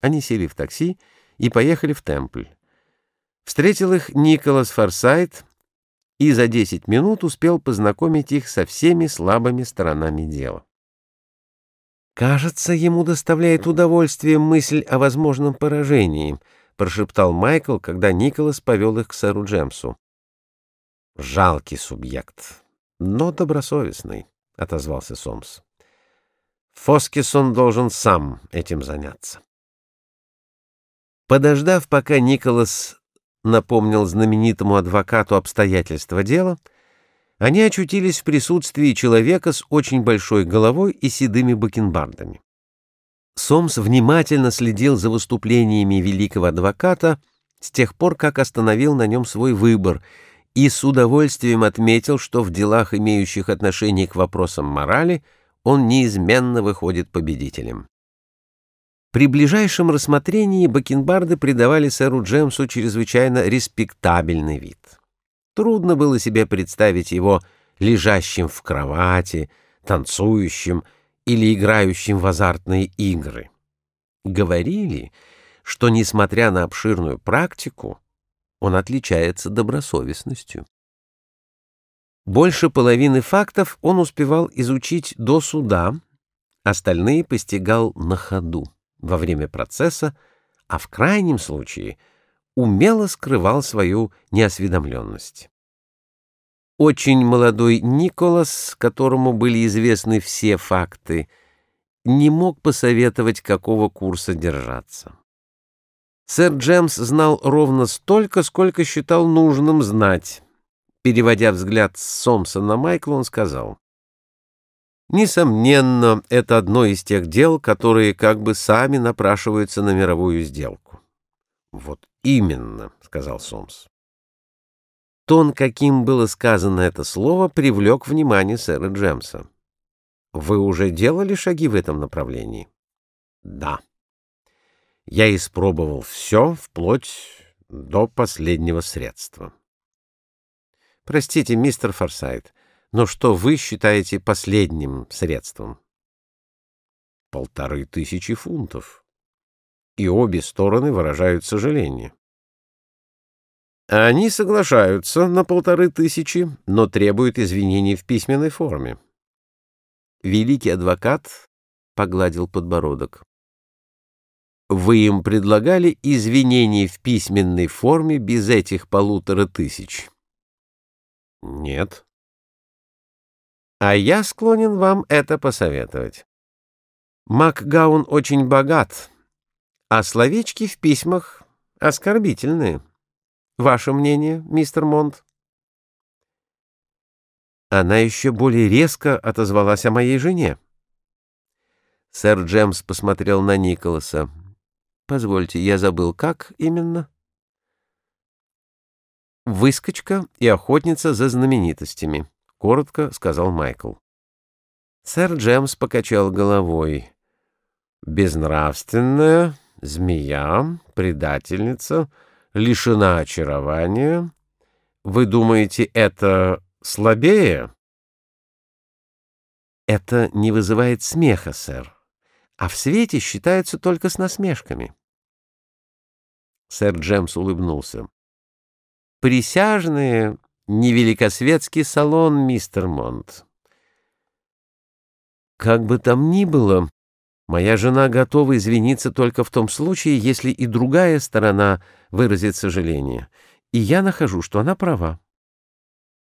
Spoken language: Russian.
Они сели в такси и поехали в Темпль. Встретил их Николас Форсайт и за 10 минут успел познакомить их со всеми слабыми сторонами дела. «Кажется, ему доставляет удовольствие мысль о возможном поражении», — прошептал Майкл, когда Николас повел их к сэру Джемсу. «Жалкий субъект, но добросовестный», — отозвался Сомс. «Фоскисон должен сам этим заняться». Подождав, пока Николас напомнил знаменитому адвокату обстоятельства дела, они очутились в присутствии человека с очень большой головой и седыми бакенбардами. Сомс внимательно следил за выступлениями великого адвоката с тех пор, как остановил на нем свой выбор, и с удовольствием отметил, что в делах, имеющих отношение к вопросам морали, он неизменно выходит победителем. При ближайшем рассмотрении бакенбарды придавали сэру Джемсу чрезвычайно респектабельный вид. Трудно было себе представить его лежащим в кровати, танцующим или играющим в азартные игры. Говорили, что, несмотря на обширную практику, он отличается добросовестностью. Больше половины фактов он успевал изучить до суда, остальные постигал на ходу во время процесса, а в крайнем случае умело скрывал свою неосведомленность. Очень молодой Николас, которому были известны все факты, не мог посоветовать, какого курса держаться. Сэр Джемс знал ровно столько, сколько считал нужным знать. Переводя взгляд с Сомса на Майкла, он сказал, Несомненно, это одно из тех дел, которые как бы сами напрашиваются на мировую сделку. Вот именно, сказал Сомс. Тон, каким было сказано это слово, привлек внимание сэра Джемса. Вы уже делали шаги в этом направлении? Да. Я испробовал все, вплоть до последнего средства. Простите, мистер Форсайт, но что вы считаете последним средством? Полторы тысячи фунтов. И обе стороны выражают сожаление. Они соглашаются на полторы тысячи, но требуют извинений в письменной форме. Великий адвокат погладил подбородок. Вы им предлагали извинения в письменной форме без этих полутора тысяч? Нет. А я склонен вам это посоветовать. Макгаун очень богат, а словечки в письмах оскорбительные. Ваше мнение, мистер Монт? Она еще более резко отозвалась о моей жене. Сэр Джемс посмотрел на Николаса. Позвольте, я забыл, как именно? Выскочка и охотница за знаменитостями. — коротко сказал Майкл. Сэр Джемс покачал головой. «Безнравственная, змея, предательница, лишена очарования. Вы думаете, это слабее?» «Это не вызывает смеха, сэр, а в свете считается только с насмешками». Сэр Джемс улыбнулся. «Присяжные невеликосветский салон, мистер Монт. Как бы там ни было, моя жена готова извиниться только в том случае, если и другая сторона выразит сожаление, и я нахожу, что она права.